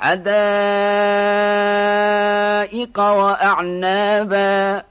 حدائق وأعنابا